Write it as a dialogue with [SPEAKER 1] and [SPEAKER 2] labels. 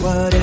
[SPEAKER 1] what